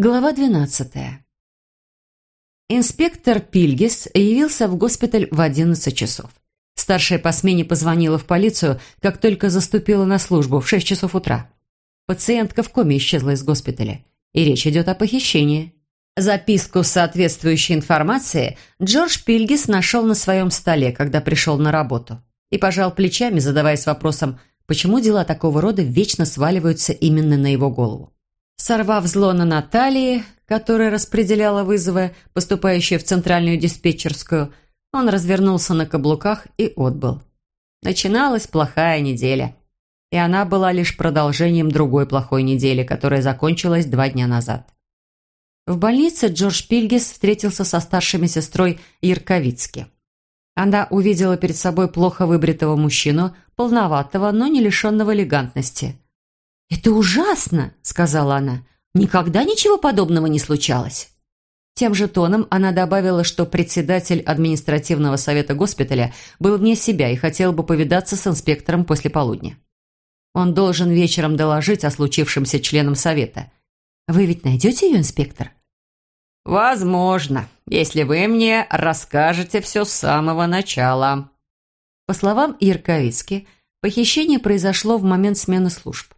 Глава 12. Инспектор Пильгис явился в госпиталь в 11 часов. Старшая по смене позвонила в полицию, как только заступила на службу в 6 часов утра. Пациентка в коме исчезла из госпиталя, и речь идет о похищении. Записку с соответствующей информацией Джордж Пильгис нашел на своем столе, когда пришел на работу, и пожал плечами, задаваясь вопросом, почему дела такого рода вечно сваливаются именно на его голову. Сорвав зло на Натальи, которая распределяла вызовы, поступающие в центральную диспетчерскую, он развернулся на каблуках и отбыл. Начиналась плохая неделя. И она была лишь продолжением другой плохой недели, которая закончилась два дня назад. В больнице Джордж Пильгис встретился со старшей сестрой Ярковицки. Она увидела перед собой плохо выбритого мужчину, полноватого, но не лишенного элегантности – «Это ужасно!» – сказала она. «Никогда ничего подобного не случалось». Тем же тоном она добавила, что председатель административного совета госпиталя был вне себя и хотел бы повидаться с инспектором после полудня. Он должен вечером доложить о случившемся членам совета. «Вы ведь найдете ее, инспектор?» «Возможно, если вы мне расскажете все с самого начала». По словам Ирковицки, похищение произошло в момент смены служб.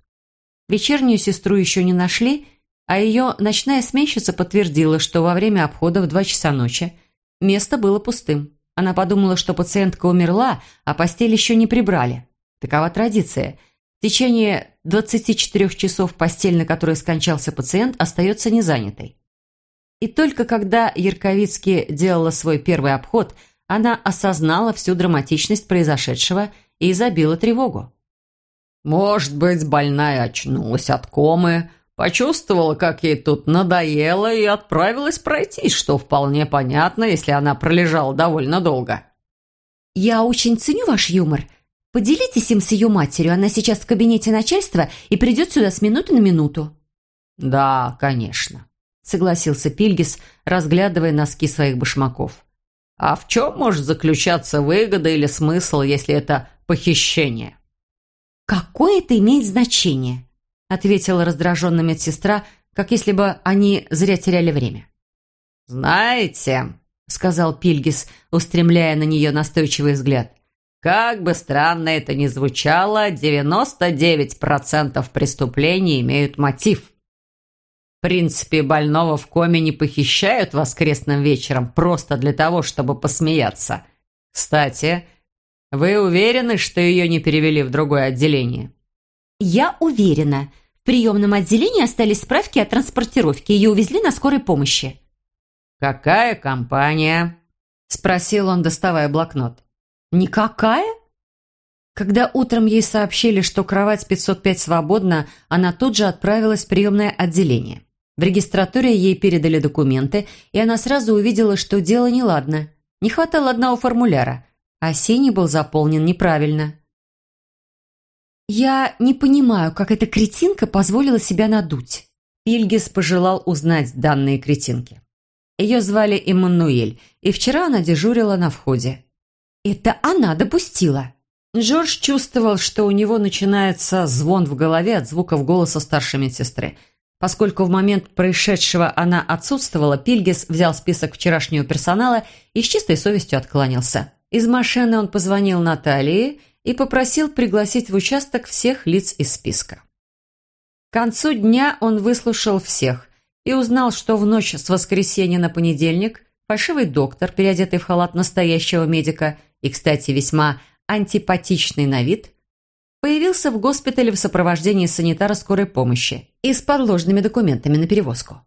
Вечернюю сестру еще не нашли, а ее ночная сменщица подтвердила, что во время обхода в два часа ночи место было пустым. Она подумала, что пациентка умерла, а постель еще не прибрали. Такова традиция. В течение 24 часов постель, на которой скончался пациент, остается незанятой. И только когда Ярковицкий делала свой первый обход, она осознала всю драматичность произошедшего и забила тревогу. Может быть, больная очнулась от комы, почувствовала, как ей тут надоело и отправилась пройтись, что вполне понятно, если она пролежала довольно долго. «Я очень ценю ваш юмор. Поделитесь им с ее матерью. Она сейчас в кабинете начальства и придет сюда с минуты на минуту». «Да, конечно», — согласился Пильгис, разглядывая носки своих башмаков. «А в чем может заключаться выгода или смысл, если это похищение?» «Какое это имеет значение?» ответила раздраженная медсестра, как если бы они зря теряли время. «Знаете», — сказал Пильгис, устремляя на нее настойчивый взгляд, «как бы странно это ни звучало, 99% преступлений имеют мотив. В принципе, больного в коме не похищают воскресным вечером просто для того, чтобы посмеяться. Кстати, — «Вы уверены, что ее не перевели в другое отделение?» «Я уверена. В приемном отделении остались справки о транспортировке. Ее увезли на скорой помощи». «Какая компания?» – спросил он, доставая блокнот. «Никакая?» Когда утром ей сообщили, что кровать 505 свободна, она тут же отправилась в приемное отделение. В регистратуре ей передали документы, и она сразу увидела, что дело неладно. Не хватало одного формуляра – а синий был заполнен неправильно. «Я не понимаю, как эта кретинка позволила себя надуть». Пильгис пожелал узнать данные кретинки. Ее звали Эммануэль, и вчера она дежурила на входе. «Это она допустила!» Джордж чувствовал, что у него начинается звон в голове от звуков голоса старшей медсестры. Поскольку в момент происшедшего она отсутствовала, Пильгис взял список вчерашнего персонала и с чистой совестью откланялся. Из машины он позвонил Наталье и попросил пригласить в участок всех лиц из списка. К концу дня он выслушал всех и узнал, что в ночь с воскресенья на понедельник фальшивый доктор, переодетый в халат настоящего медика и, кстати, весьма антипатичный на вид, появился в госпитале в сопровождении санитара скорой помощи и с подложными документами на перевозку.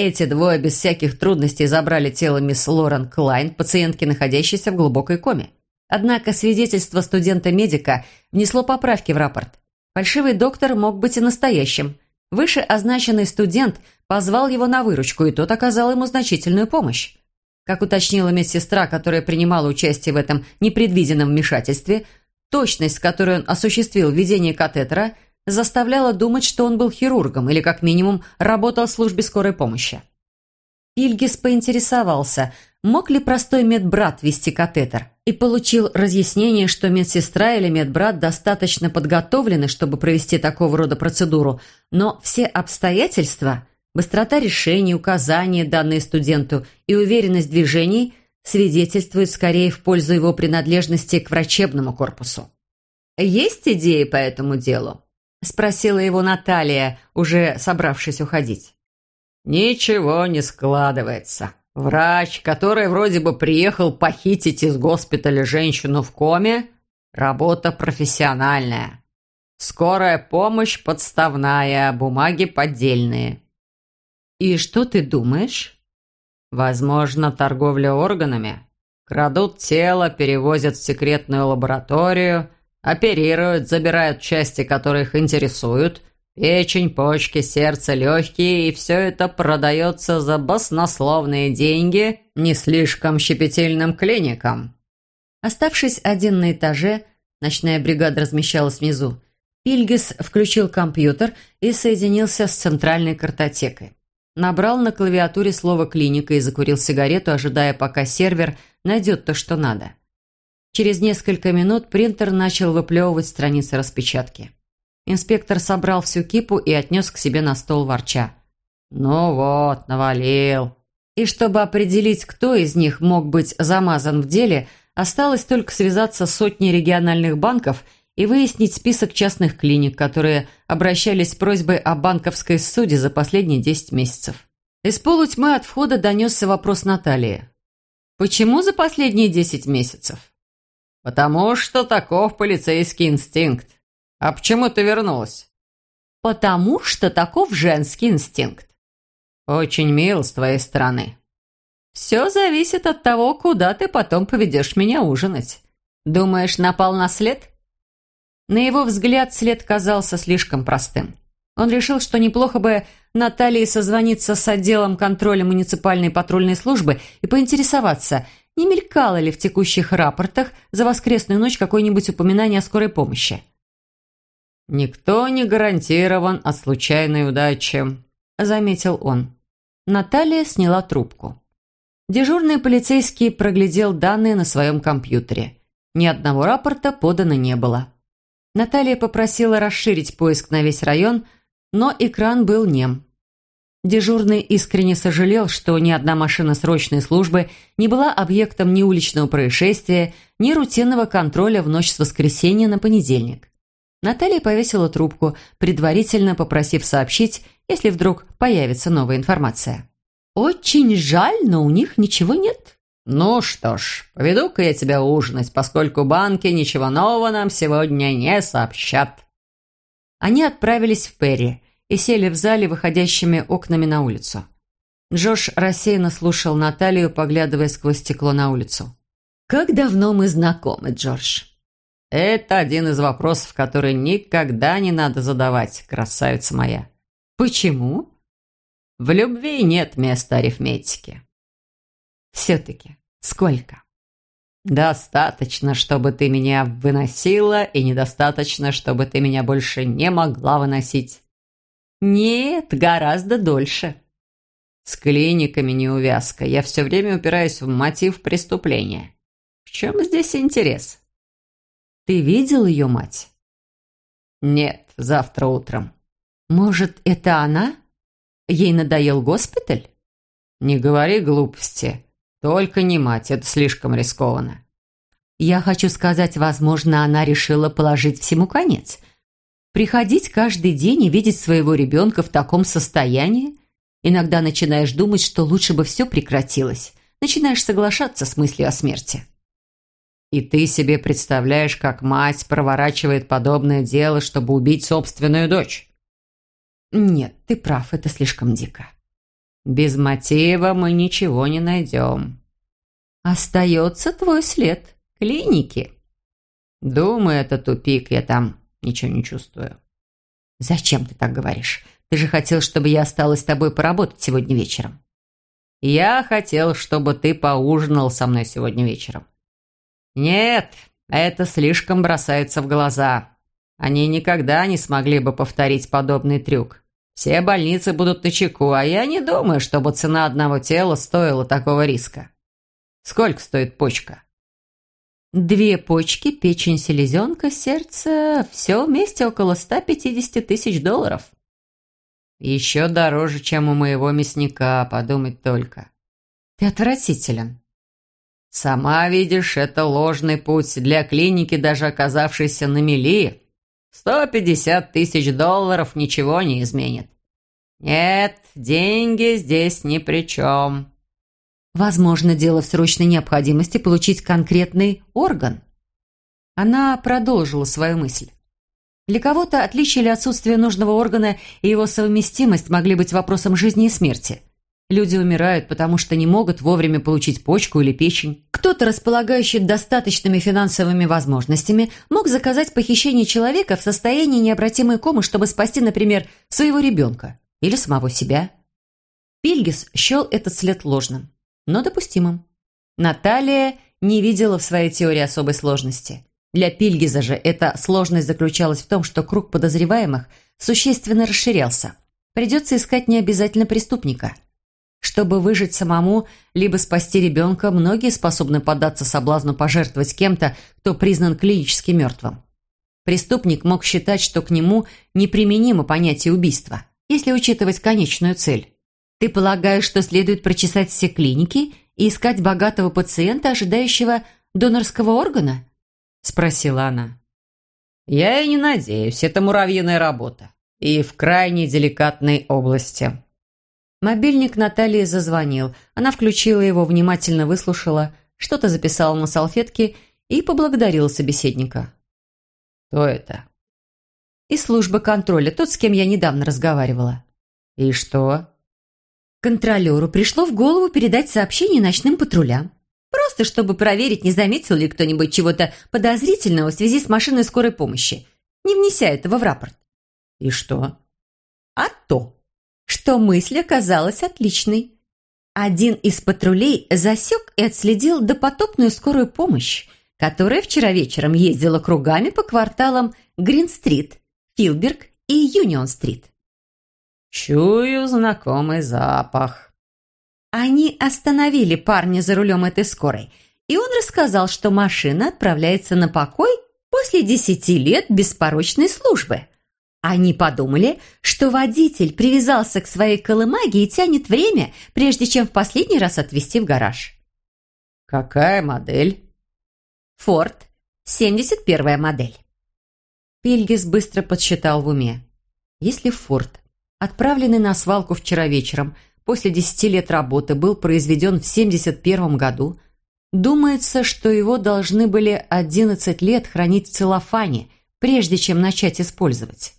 Эти двое без всяких трудностей забрали тело мисс Лорен Клайн, пациентки, находящейся в глубокой коме. Однако свидетельство студента-медика внесло поправки в рапорт. Фальшивый доктор мог быть и настоящим. Выше означенный студент позвал его на выручку, и тот оказал ему значительную помощь. Как уточнила медсестра, которая принимала участие в этом непредвиденном вмешательстве, точность, с которой он осуществил введение катетера – заставляла думать, что он был хирургом или, как минимум, работал в службе скорой помощи. Ильгис поинтересовался, мог ли простой медбрат вести катетер, и получил разъяснение, что медсестра или медбрат достаточно подготовлены, чтобы провести такого рода процедуру, но все обстоятельства Быстрота решений, указания, данные студенту, и уверенность движений свидетельствуют скорее в пользу его принадлежности к врачебному корпусу. «Есть идеи по этому делу?» – спросила его Наталья, уже собравшись уходить. «Ничего не складывается. Врач, который вроде бы приехал похитить из госпиталя женщину в коме, работа профессиональная. Скорая помощь подставная, бумаги поддельные». «И что ты думаешь?» «Возможно, торговля органами. Крадут тело, перевозят в секретную лабораторию» Оперируют, забирают части, которые их интересуют. Печень, почки, сердце, легкие, и все это продается за баснословные деньги не слишком щепетильным клиникам. Оставшись один на этаже, ночная бригада размещалась внизу. Пильгис включил компьютер и соединился с центральной картотекой. Набрал на клавиатуре слово «клиника» и закурил сигарету, ожидая, пока сервер найдет то, что надо. Через несколько минут принтер начал выплевывать страницы распечатки. Инспектор собрал всю кипу и отнес к себе на стол ворча. «Ну вот, навалил». И чтобы определить, кто из них мог быть замазан в деле, осталось только связаться с сотней региональных банков и выяснить список частных клиник, которые обращались с просьбой о банковской суде за последние 10 месяцев. Из полутьмы от входа донесся вопрос Натальи. «Почему за последние 10 месяцев?» «Потому что таков полицейский инстинкт. А почему ты вернулась?» «Потому что таков женский инстинкт». «Очень мил с твоей стороны». «Все зависит от того, куда ты потом поведешь меня ужинать. Думаешь, напал на след?» На его взгляд след казался слишком простым. Он решил, что неплохо бы Наталье созвониться с отделом контроля муниципальной патрульной службы и поинтересоваться, не мелькало ли в текущих рапортах за воскресную ночь какое-нибудь упоминание о скорой помощи. «Никто не гарантирован от случайной удачи», – заметил он. Наталья сняла трубку. Дежурный полицейский проглядел данные на своем компьютере. Ни одного рапорта подано не было. Наталья попросила расширить поиск на весь район, но экран был нем. Дежурный искренне сожалел, что ни одна машина срочной службы не была объектом ни уличного происшествия, ни рутинного контроля в ночь с воскресенья на понедельник. Наталья повесила трубку, предварительно попросив сообщить, если вдруг появится новая информация. «Очень жаль, но у них ничего нет». «Ну что ж, поведу-ка я тебя ужинать, поскольку банки ничего нового нам сегодня не сообщат». Они отправились в Перри – и сели в зале, выходящими окнами на улицу. Джош рассеянно слушал Наталью, поглядывая сквозь стекло на улицу. «Как давно мы знакомы, Джордж?» «Это один из вопросов, который никогда не надо задавать, красавица моя». «Почему?» «В любви нет места арифметики». «Все-таки сколько?» «Достаточно, чтобы ты меня выносила, и недостаточно, чтобы ты меня больше не могла выносить». «Нет, гораздо дольше». «С клиниками неувязка. Я все время упираюсь в мотив преступления. В чем здесь интерес?» «Ты видел ее мать?» «Нет, завтра утром». «Может, это она? Ей надоел госпиталь?» «Не говори глупости. Только не мать, это слишком рискованно». «Я хочу сказать, возможно, она решила положить всему конец. Приходить каждый день и видеть своего ребенка в таком состоянии? Иногда начинаешь думать, что лучше бы все прекратилось. Начинаешь соглашаться с мыслью о смерти. И ты себе представляешь, как мать проворачивает подобное дело, чтобы убить собственную дочь? Нет, ты прав, это слишком дико. Без мотива мы ничего не найдем. Остается твой след. Клиники. Думаю, это тупик, я там Ничего не чувствую. Зачем ты так говоришь? Ты же хотел, чтобы я осталась с тобой поработать сегодня вечером. Я хотел, чтобы ты поужинал со мной сегодня вечером. Нет, это слишком бросается в глаза. Они никогда не смогли бы повторить подобный трюк. Все больницы будут на чеку, а я не думаю, чтобы цена одного тела стоила такого риска. Сколько стоит почка? Две почки, печень, селезенка, сердце – все вместе около 150 тысяч долларов. Еще дороже, чем у моего мясника, подумать только. Ты отвратителен. Сама видишь, это ложный путь для клиники, даже оказавшейся на мели. Сто пятьдесят тысяч долларов ничего не изменит. Нет, деньги здесь ни при чем. Возможно, дело в срочной необходимости получить конкретный орган. Она продолжила свою мысль. Для кого-то отличие или отсутствие нужного органа и его совместимость могли быть вопросом жизни и смерти. Люди умирают, потому что не могут вовремя получить почку или печень. Кто-то, располагающий достаточными финансовыми возможностями, мог заказать похищение человека в состоянии необратимой комы, чтобы спасти, например, своего ребенка или самого себя. Пильгис счел этот след ложным, но допустимым. Наталья не видела в своей теории особой сложности. Для Пильгиза же эта сложность заключалась в том, что круг подозреваемых существенно расширялся. Придется искать не обязательно преступника. Чтобы выжить самому, либо спасти ребенка, многие способны поддаться соблазну пожертвовать кем-то, кто признан клинически мертвым. Преступник мог считать, что к нему неприменимо понятие убийства, если учитывать конечную цель. Ты полагаешь, что следует прочесать все клиники и искать богатого пациента, ожидающего донорского органа? – спросила она. «Я и не надеюсь, это муравьиная работа. И в крайне деликатной области». Мобильник Натальи зазвонил. Она включила его, внимательно выслушала, что-то записала на салфетке и поблагодарила собеседника. «Кто это?» «Из службы контроля, тот, с кем я недавно разговаривала». «И что?» Контролеру пришло в голову передать сообщение ночным патрулям. Просто чтобы проверить, не заметил ли кто-нибудь чего-то подозрительного в связи с машиной скорой помощи, не внеся этого в рапорт. И что? А то, что мысль оказалась отличной. Один из патрулей засек и отследил допотопную скорую помощь, которая вчера вечером ездила кругами по кварталам Грин-стрит, Филберг и Юнион-стрит. «Чую знакомый запах», они остановили парня за рулем этой скорой, и он рассказал, что машина отправляется на покой после десяти лет беспорочной службы. Они подумали, что водитель привязался к своей колымаге и тянет время, прежде чем в последний раз отвезти в гараж. «Какая модель?» «Форд, 71-я модель». Пильгис быстро подсчитал в уме. Если Форд, отправленный на свалку вчера вечером, после десяти лет работы был произведен в 71 году, думается, что его должны были 11 лет хранить в целлофане, прежде чем начать использовать.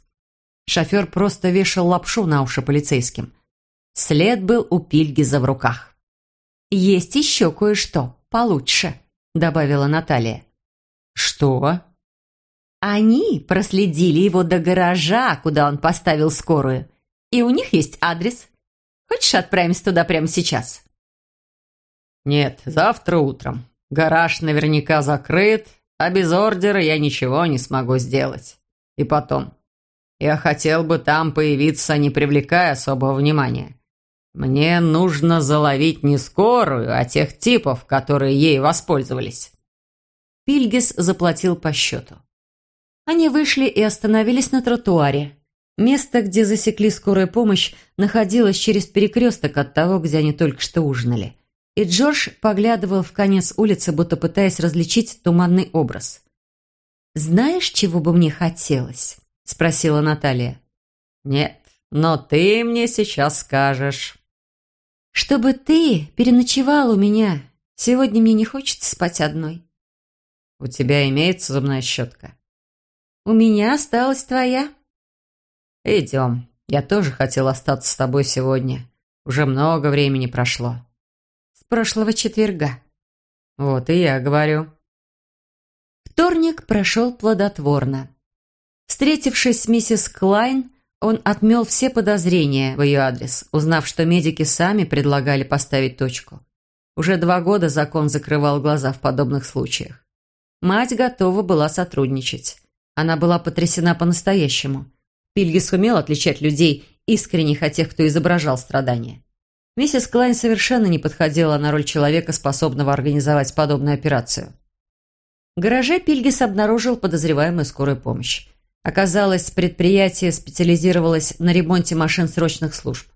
Шофер просто вешал лапшу на уши полицейским. След был у Пильгиза в руках. «Есть еще кое-что получше», — добавила Наталья. «Что?» Они проследили его до гаража, куда он поставил скорую. И у них есть адрес. Хочешь, отправимся туда прямо сейчас?» «Нет, завтра утром. Гараж наверняка закрыт, а без ордера я ничего не смогу сделать. И потом, я хотел бы там появиться, не привлекая особого внимания. Мне нужно заловить не скорую, а тех типов, которые ей воспользовались». Пильгис заплатил по счету. Они вышли и остановились на тротуаре. Место, где засекли скорую помощь, находилось через перекресток от того, где они только что ужинали. И Джордж поглядывал в конец улицы, будто пытаясь различить туманный образ. «Знаешь, чего бы мне хотелось?» – спросила Наталья. «Нет, но ты мне сейчас скажешь». «Чтобы ты переночевал у меня. Сегодня мне не хочется спать одной». «У тебя имеется зубная щетка?» «У меня осталась твоя». «Идем. Я тоже хотел остаться с тобой сегодня. Уже много времени прошло». «С прошлого четверга». «Вот и я говорю». Вторник прошел плодотворно. Встретившись с миссис Клайн, он отмел все подозрения в ее адрес, узнав, что медики сами предлагали поставить точку. Уже два года закон закрывал глаза в подобных случаях. Мать готова была сотрудничать. Она была потрясена по-настоящему – Пильги сумел отличать людей, искренних от тех, кто изображал страдания. Миссис Клайн совершенно не подходила на роль человека, способного организовать подобную операцию. В гараже Пильгис обнаружил подозреваемую скорую помощь. Оказалось, предприятие специализировалось на ремонте машин срочных служб.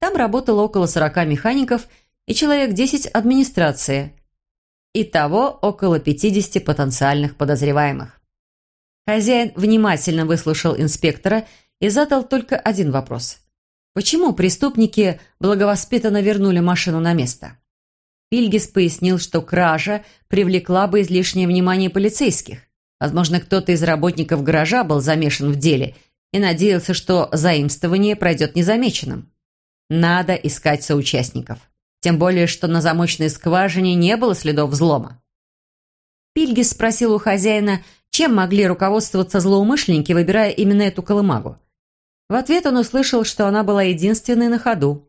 Там работало около 40 механиков и человек 10 администрации. Итого около 50 потенциальных подозреваемых. Хозяин внимательно выслушал инспектора и задал только один вопрос. Почему преступники благовоспитанно вернули машину на место? Пильгис пояснил, что кража привлекла бы излишнее внимание полицейских. Возможно, кто-то из работников гаража был замешан в деле и надеялся, что заимствование пройдет незамеченным. Надо искать соучастников. Тем более, что на замочной скважине не было следов взлома. Пильгис спросил у хозяина, чем могли руководствоваться злоумышленники, выбирая именно эту колымагу. В ответ он услышал, что она была единственной на ходу.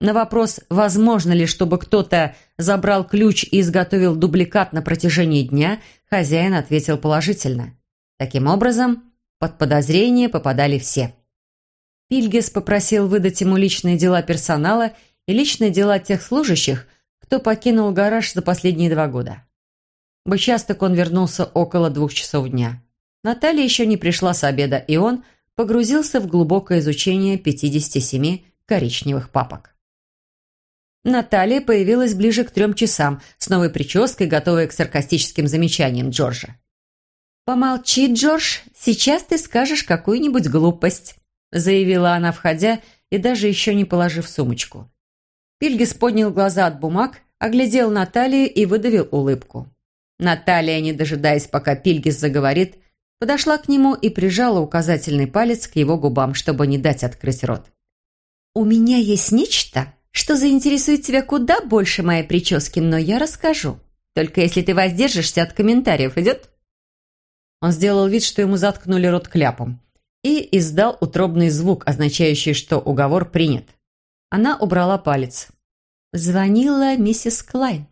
На вопрос, возможно ли, чтобы кто-то забрал ключ и изготовил дубликат на протяжении дня, хозяин ответил положительно. Таким образом, под подозрение попадали все. Пильгес попросил выдать ему личные дела персонала и личные дела тех служащих, кто покинул гараж за последние два года. В участок он вернулся около двух часов дня. Наталья еще не пришла с обеда, и он погрузился в глубокое изучение 57 коричневых папок. Наталья появилась ближе к трем часам, с новой прической, готовая к саркастическим замечаниям Джорджа. «Помолчи, Джордж, сейчас ты скажешь какую-нибудь глупость», заявила она, входя и даже еще не положив сумочку. Пильгис поднял глаза от бумаг, оглядел Наталью и выдавил улыбку. Наталья, не дожидаясь, пока Пильгис заговорит, подошла к нему и прижала указательный палец к его губам, чтобы не дать открыть рот. «У меня есть нечто, что заинтересует тебя куда больше моей прически, но я расскажу. Только если ты воздержишься от комментариев, идет?» Он сделал вид, что ему заткнули рот кляпом, и издал утробный звук, означающий, что уговор принят. Она убрала палец. Звонила миссис Клайн.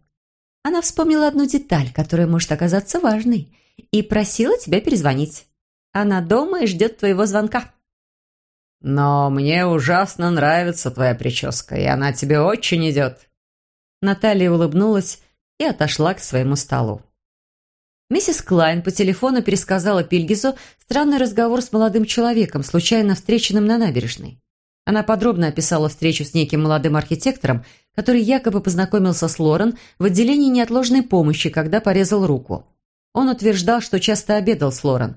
Она вспомнила одну деталь, которая может оказаться важной, и просила тебя перезвонить. Она дома и ждет твоего звонка. «Но мне ужасно нравится твоя прическа, и она тебе очень идет». Наталья улыбнулась и отошла к своему столу. Миссис Клайн по телефону пересказала Пильгису странный разговор с молодым человеком, случайно встреченным на набережной. Она подробно описала встречу с неким молодым архитектором, который якобы познакомился с Лорен в отделении неотложной помощи, когда порезал руку. Он утверждал, что часто обедал с Лорен.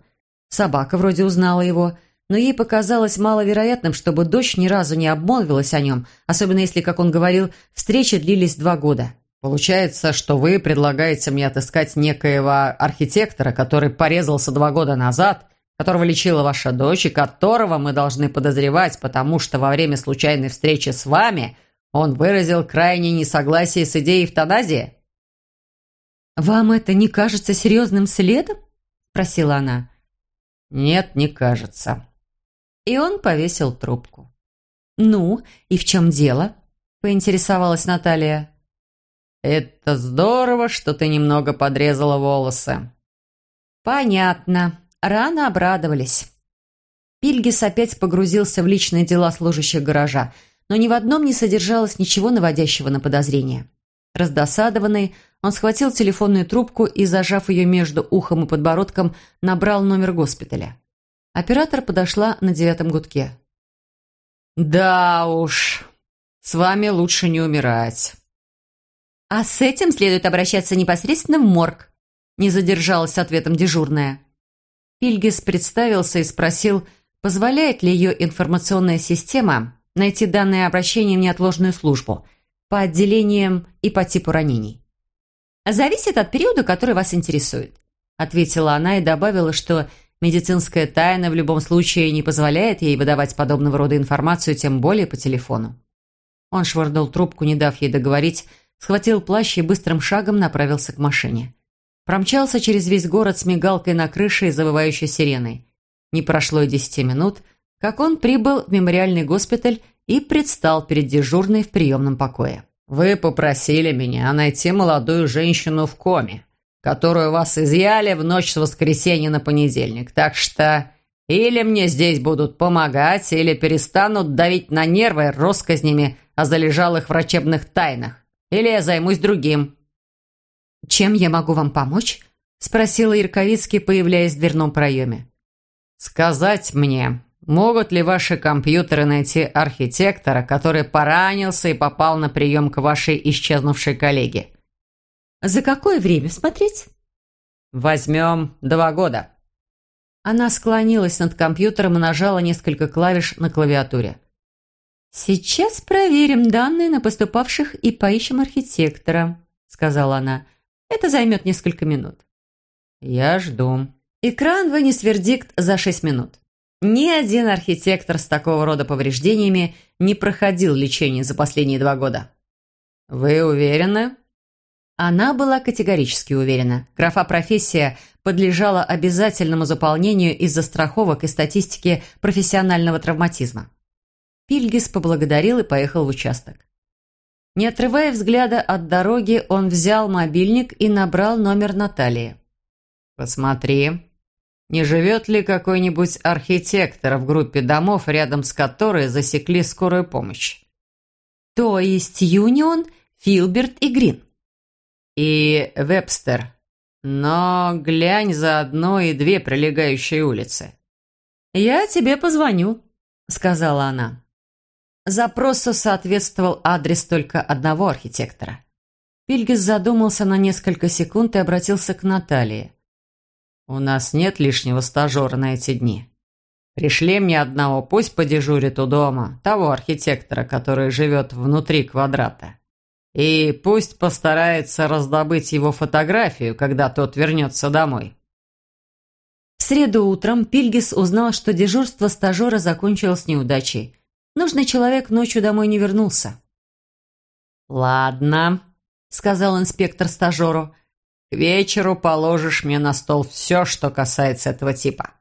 Собака вроде узнала его – но ей показалось маловероятным, чтобы дочь ни разу не обмолвилась о нем, особенно если, как он говорил, встречи длились два года. «Получается, что вы предлагаете мне отыскать некоего архитектора, который порезался два года назад, которого лечила ваша дочь и которого мы должны подозревать, потому что во время случайной встречи с вами он выразил крайнее несогласие с идеей эвтаназии?» «Вам это не кажется серьезным следом?» – спросила она. «Нет, не кажется», и он повесил трубку. «Ну, и в чем дело?» – поинтересовалась Наталья. «Это здорово, что ты немного подрезала волосы». «Понятно. Рано обрадовались». Пильгис опять погрузился в личные дела служащих гаража, но ни в одном не содержалось ничего наводящего на подозрение. Раздосадованный, он схватил телефонную трубку и, зажав ее между ухом и подбородком, набрал номер госпиталя. Оператор подошла на девятом гудке. «Да уж, с вами лучше не умирать». «А с этим следует обращаться непосредственно в морг», не задержалась ответом дежурная. Пильгис представился и спросил, позволяет ли ее информационная система найти данные обращения в неотложную службу по отделениям и по типу ранений. «Зависит от периода, который вас интересует», ответила она и добавила, что Медицинская тайна в любом случае не позволяет ей выдавать подобного рода информацию, тем более по телефону. Он швырнул трубку, не дав ей договорить, схватил плащ и быстрым шагом направился к машине. Промчался через весь город с мигалкой на крыше и завывающей сиреной. Не прошло и десяти минут, как он прибыл в мемориальный госпиталь и предстал перед дежурной в приемном покое. «Вы попросили меня найти молодую женщину в коме», которую вас изъяли в ночь с воскресенья на понедельник. Так что или мне здесь будут помогать, или перестанут давить на нервы россказнями о залежалых врачебных тайнах. Или я займусь другим». «Чем я могу вам помочь?» – спросила Ирковицкий, появляясь в дверном проеме. сказать мне, могут ли ваши компьютеры найти архитектора, который поранился и попал на прием к вашей исчезнувшей коллеге?» «За какое время смотреть?» «Возьмем два года». Она склонилась над компьютером и нажала несколько клавиш на клавиатуре. «Сейчас проверим данные на поступавших и поищем архитектора», — сказала она. «Это займет несколько минут». «Я жду». Экран вынес вердикт за шесть минут. Ни один архитектор с такого рода повреждениями не проходил лечение за последние два года. «Вы уверены?» Она была категорически уверена. Графа «профессия» подлежала обязательному заполнению из-за страховок и статистики профессионального травматизма. Пильгис поблагодарил и поехал в участок. Не отрывая взгляда от дороги, он взял мобильник и набрал номер Натальи. «Посмотри, не живет ли какой-нибудь архитектор в группе домов, рядом с которой засекли скорую помощь?» «То есть Юнион, Филберт и Грин?» и Вебстер. Но глянь за одной и две прилегающие улицы. «Я тебе позвоню», — сказала она. Запросу соответствовал адрес только одного архитектора. Пильгис задумался на несколько секунд и обратился к Наталье. «У нас нет лишнего стажера на эти дни. Пришли мне одного, пусть подежурит у дома, того архитектора, который живет внутри квадрата. И пусть постарается раздобыть его фотографию, когда тот вернется домой. В среду утром Пильгис узнал, что дежурство стажера закончилось неудачей. Нужный человек ночью домой не вернулся. «Ладно», — сказал инспектор стажеру, — «к вечеру положишь мне на стол все, что касается этого типа.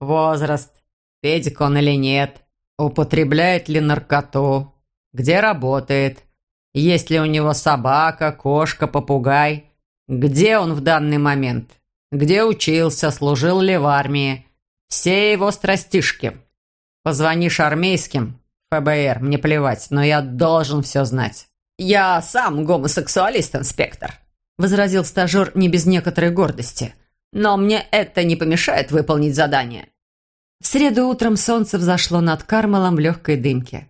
Возраст, педик он или нет, употребляет ли наркоту, где работает, есть ли у него собака, кошка, попугай? Где он в данный момент? Где учился, служил ли в армии? Все его страстишки. Позвонишь армейским, ФБР, мне плевать, но я должен все знать. «Я сам гомосексуалист, инспектор», – возразил стажер не без некоторой гордости. «Но мне это не помешает выполнить задание». В среду утром солнце взошло над Кармелом в легкой дымке.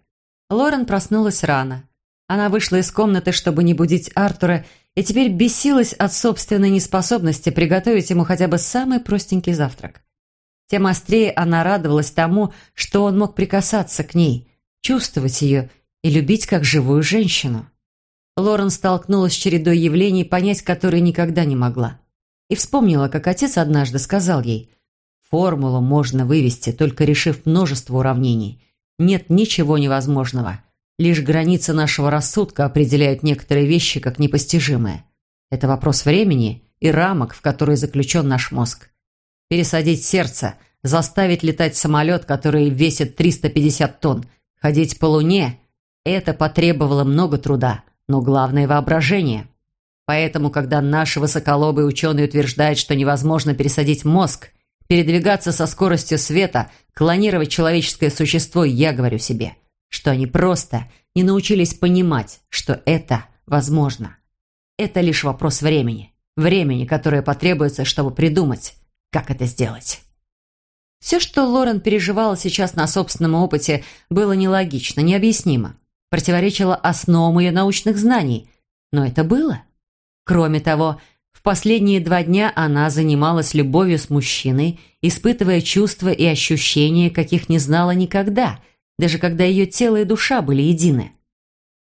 Лорен проснулась рано. Она вышла из комнаты, чтобы не будить Артура, и теперь бесилась от собственной неспособности приготовить ему хотя бы самый простенький завтрак. Тем острее она радовалась тому, что он мог прикасаться к ней, чувствовать ее и любить как живую женщину. Лорен столкнулась с чередой явлений, понять которые никогда не могла. И вспомнила, как отец однажды сказал ей, «Формулу можно вывести, только решив множество уравнений. Нет ничего невозможного. Лишь границы нашего рассудка определяют некоторые вещи как непостижимые. Это вопрос времени и рамок, в которые заключен наш мозг. Пересадить сердце, заставить летать самолет, который весит 350 тонн, ходить по Луне – это потребовало много труда, но главное – воображение. Поэтому, когда наши высоколобые ученые утверждают, что невозможно пересадить мозг, передвигаться со скоростью света, клонировать человеческое существо, я говорю себе – что они просто не научились понимать, что это возможно. Это лишь вопрос времени. Времени, которое потребуется, чтобы придумать, как это сделать. Все, что Лорен переживала сейчас на собственном опыте, было нелогично, необъяснимо. Противоречило основам ее научных знаний. Но это было. Кроме того, в последние два дня она занималась любовью с мужчиной, испытывая чувства и ощущения, каких не знала никогда – даже когда ее тело и душа были едины.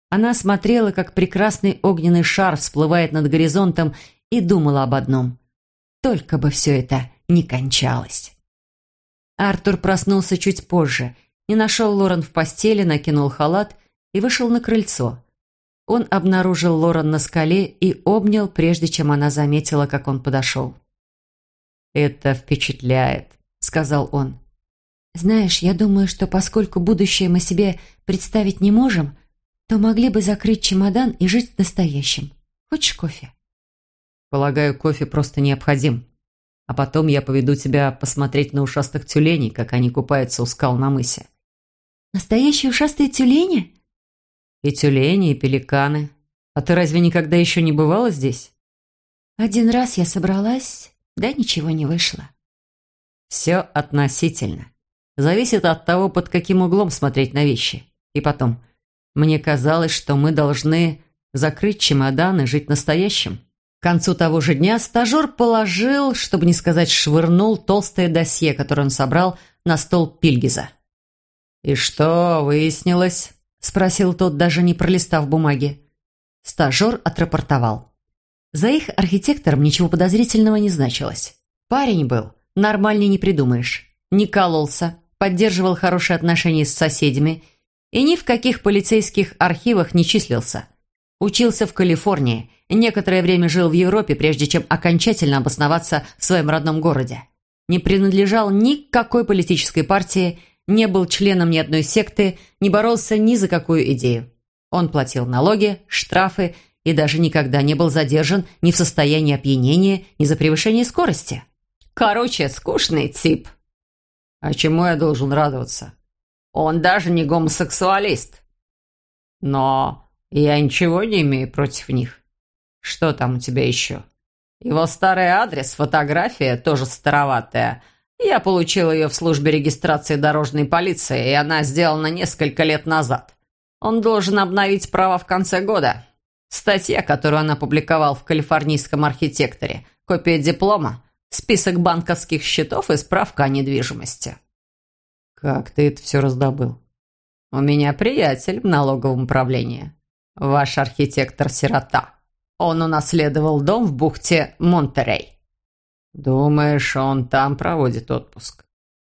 Она смотрела, как прекрасный огненный шар всплывает над горизонтом и думала об одном. Только бы все это не кончалось. Артур проснулся чуть позже, не нашел Лорен в постели, накинул халат и вышел на крыльцо. Он обнаружил Лорен на скале и обнял, прежде чем она заметила, как он подошел. «Это впечатляет», — сказал он. «Знаешь, я думаю, что поскольку будущее мы себе представить не можем, то могли бы закрыть чемодан и жить в настоящем. Хочешь кофе?» «Полагаю, кофе просто необходим. А потом я поведу тебя посмотреть на ушастых тюленей, как они купаются у скал на мысе». «Настоящие ушастые тюлени?» «И тюлени, и пеликаны. А ты разве никогда еще не бывала здесь?» «Один раз я собралась, да ничего не вышло». Все относительно. Зависит от того, под каким углом смотреть на вещи. И потом, мне казалось, что мы должны закрыть чемодан и жить настоящим. К концу того же дня стажер положил, чтобы не сказать швырнул, толстое досье, которое он собрал на стол Пильгиза. «И что выяснилось?» – спросил тот, даже не пролистав бумаги. Стажер отрапортовал. За их архитектором ничего подозрительного не значилось. Парень был, нормальней не придумаешь. Не кололся, поддерживал хорошие отношения с соседями и ни в каких полицейских архивах не числился. Учился в Калифорнии, некоторое время жил в Европе, прежде чем окончательно обосноваться в своем родном городе. Не принадлежал ни к какой политической партии, не был членом ни одной секты, не боролся ни за какую идею. Он платил налоги, штрафы и даже никогда не был задержан ни в состоянии опьянения, ни за превышение скорости. Короче, скучный тип. А чему я должен радоваться? Он даже не гомосексуалист. Но я ничего не имею против них. Что там у тебя еще? Его старый адрес, фотография, тоже староватая. Я получил ее в службе регистрации дорожной полиции, и она сделана несколько лет назад. Он должен обновить права в конце года. Статья, которую он опубликовал в калифорнийском архитекторе, копия диплома, список банковских счетов и справка о недвижимости. «Как ты это все раздобыл?» «У меня приятель в налоговом управлении. Ваш архитектор-сирота. Он унаследовал дом в бухте Монтерей». «Думаешь, он там проводит отпуск?»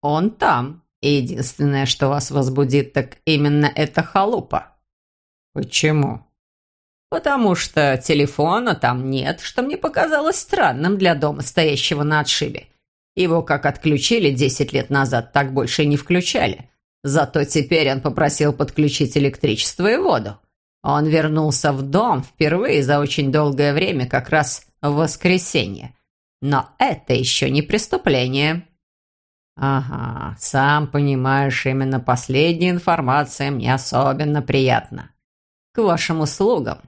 «Он там. Единственное, что вас возбудит, так именно эта халупа. Почему? Потому что телефона там нет, что мне показалось странным для дома, стоящего на отшибе. Его как отключили 10 лет назад, так больше не включали. Зато теперь он попросил подключить электричество и воду. Он вернулся в дом впервые за очень долгое время, как раз в воскресенье. Но это еще не преступление. «Ага, сам понимаешь, именно последняя информация мне особенно приятна. К вашим услугам.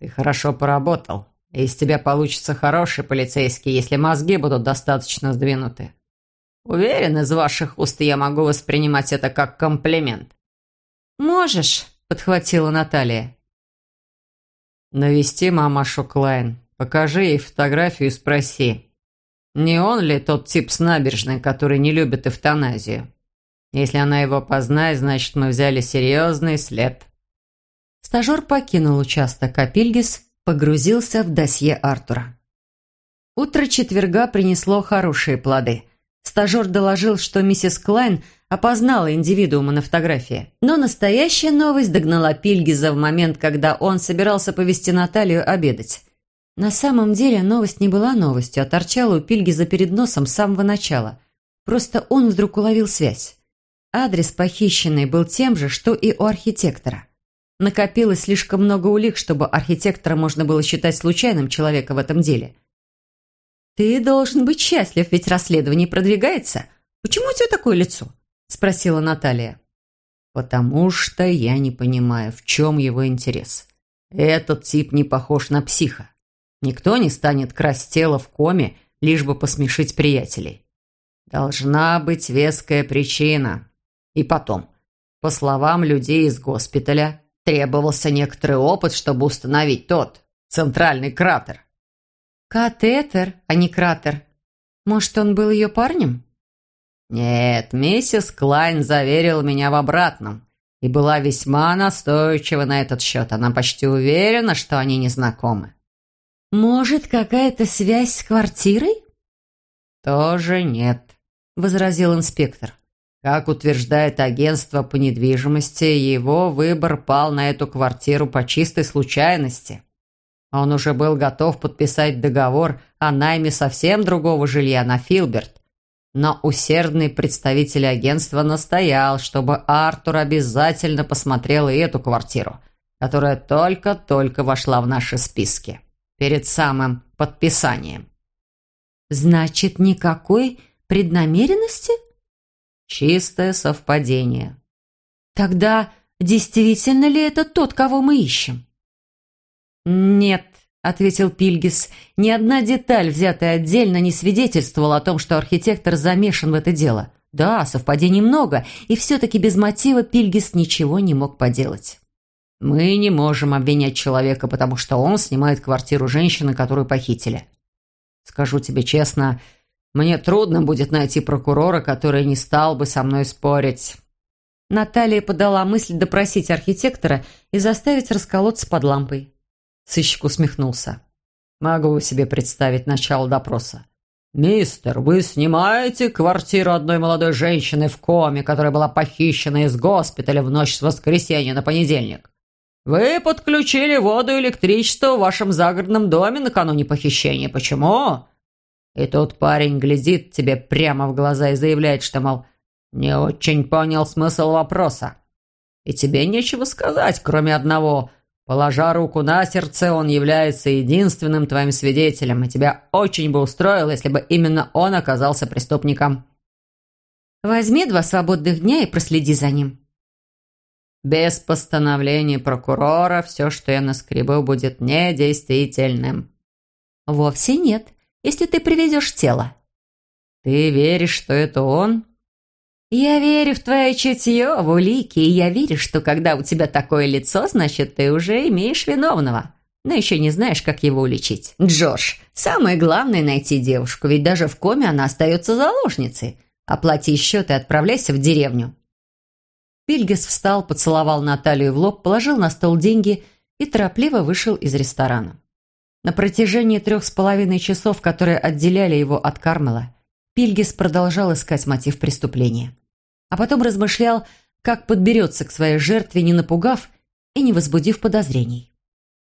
Ты хорошо поработал, из тебя получится хороший полицейский, если мозги будут достаточно сдвинуты. Уверен, из ваших уст я могу воспринимать это как комплимент». «Можешь», — подхватила Наталья. «Навести мамашу Клайн. Покажи ей фотографию и спроси, не он ли тот тип с набережной, который не любит эвтаназию? Если она его познает, значит, мы взяли серьезный след. Стажер покинул участок, а погрузился в досье Артура. Утро четверга принесло хорошие плоды. Стажер доложил, что миссис Клайн опознала индивидуума на фотографии. Но настоящая новость догнала Пильгиза в момент, когда он собирался повести Наталью обедать. На самом деле новость не была новостью, а торчала у Пильгиза перед носом с самого начала. Просто он вдруг уловил связь. Адрес похищенный был тем же, что и у архитектора. Накопилось слишком много улик, чтобы архитектора можно было считать случайным человеком в этом деле. «Ты должен быть счастлив, ведь расследование продвигается. Почему у тебя такое лицо?» – спросила Наталья. «Потому что я не понимаю, в чем его интерес. Этот тип не похож на психа. Никто не станет красть тело в коме, лишь бы посмешить приятелей. Должна быть веская причина. И потом, по словам людей из госпиталя, требовался некоторый опыт, чтобы установить тот, центральный кратер. Катетер, а не кратер. Может, он был ее парнем? Нет, миссис Клайн заверила меня в обратном и была весьма настойчива на этот счет. Она почти уверена, что они не знакомы. «Может, какая-то связь с квартирой?» «Тоже нет», – возразил инспектор. Как утверждает агентство по недвижимости, его выбор пал на эту квартиру по чистой случайности. Он уже был готов подписать договор о найме совсем другого жилья на Филберт, но усердный представитель агентства настоял, чтобы Артур обязательно посмотрел и эту квартиру, которая только-только вошла в наши списки перед самым подписанием. Значит, никакой преднамеренности? Чистое совпадение. Тогда действительно ли это тот, кого мы ищем? Нет, – ответил Пильгис. «Ни одна деталь, взятая отдельно, не свидетельствовала о том, что архитектор замешан в это дело. Да, совпадений много, и все-таки без мотива Пильгис ничего не мог поделать». «Мы не можем обвинять человека, потому что он снимает квартиру женщины, которую похитили. Скажу тебе честно, мне трудно будет найти прокурора, который не стал бы со мной спорить». Наталья подала мысль допросить архитектора и заставить расколоться под лампой. Сыщик усмехнулся. «Могу себе представить начало допроса. «Мистер, вы снимаете квартиру одной молодой женщины в коме, которая была похищена из госпиталя в ночь с воскресенья на понедельник. Вы подключили воду и электричество в вашем загородном доме накануне похищения. Почему?» И тут парень глядит тебе прямо в глаза и заявляет, что, мол, не очень понял смысл вопроса. И тебе нечего сказать, кроме одного. Положа руку на сердце, он является единственным твоим свидетелем, и тебя очень бы устроило, если бы именно он оказался преступником. Возьми два свободных дня и проследи за ним. Без постановления прокурора все, что я наскребу, будет недействительным. Вовсе нет, если ты привезешь тело. Ты веришь, что это он? «Я верю в твое чутье, в улики, и я верю, что когда у тебя такое лицо, значит, ты уже имеешь виновного. Но еще не знаешь, как его уличить. Джордж, самое главное – найти девушку, ведь даже в коме она остается заложницей. Оплати счет и отправляйся в деревню». Пильгас встал, поцеловал Наталью в лоб, положил на стол деньги и торопливо вышел из ресторана. На протяжении трех с половиной часов, которые отделяли его от Кармела, Пильгис продолжал искать мотив преступления. А потом размышлял, как подберется к своей жертве, не напугав и не возбудив подозрений.